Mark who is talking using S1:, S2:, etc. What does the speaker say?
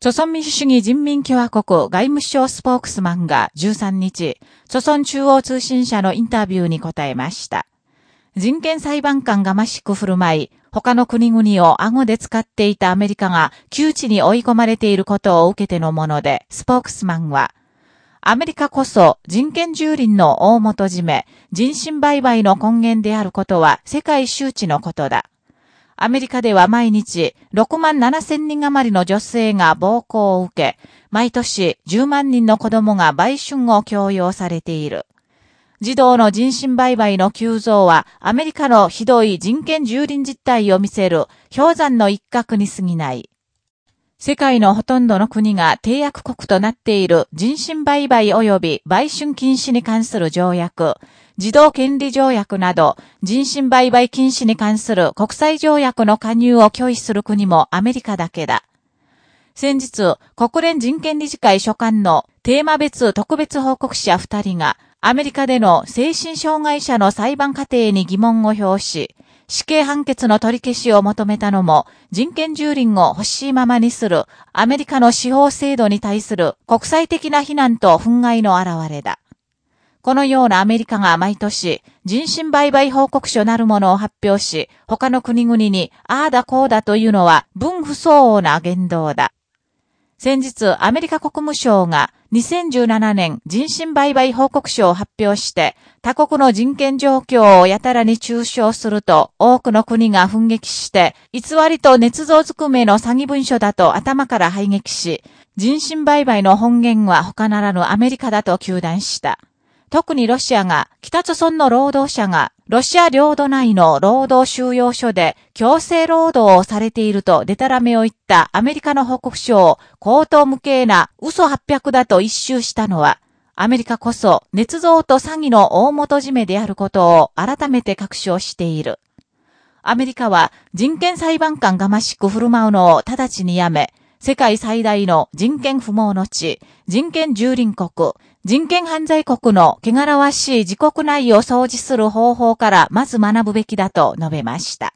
S1: 朝鮮民主主義人民共和国外務省スポークスマンが13日、朝鮮中央通信社のインタビューに答えました。人権裁判官がましく振る舞い、他の国々を顎で使っていたアメリカが窮地に追い込まれていることを受けてのもので、スポークスマンは、アメリカこそ人権蹂躙の大元締め、人身売買の根源であることは世界周知のことだ。アメリカでは毎日6万7千人余りの女性が暴行を受け、毎年10万人の子供が売春を強要されている。児童の人身売買の急増はアメリカのひどい人権蹂躙実態を見せる氷山の一角に過ぎない。世界のほとんどの国が締約国となっている人身売買及び売春禁止に関する条約、児童権利条約など、人身売買禁止に関する国際条約の加入を拒否する国もアメリカだけだ。先日、国連人権理事会所管のテーマ別特別報告者二人が、アメリカでの精神障害者の裁判過程に疑問を表し、死刑判決の取り消しを求めたのも、人権蹂躙を欲しいままにするアメリカの司法制度に対する国際的な非難と憤慨の表れだ。このようなアメリカが毎年人身売買報告書なるものを発表し、他の国々にああだこうだというのは分不相応な言動だ。先日、アメリカ国務省が2017年人身売買報告書を発表して、他国の人権状況をやたらに中傷すると、多くの国が奮撃して、偽りと捏造ずくめの詐欺文書だと頭から排撃し、人身売買の本源は他ならぬアメリカだと求断した。特にロシアが、北朝鮮の労働者が、ロシア領土内の労働収容所で強制労働をされているとデタラメを言ったアメリカの報告書を高等無形な嘘800だと一周したのは、アメリカこそ捏造と詐欺の大元締めであることを改めて確証している。アメリカは人権裁判官がましく振る舞うのを直ちにやめ、世界最大の人権不毛の地、人権蹂躙国、人権犯罪国の汚らわしい自国内を掃除する方法からまず学ぶべきだと述べました。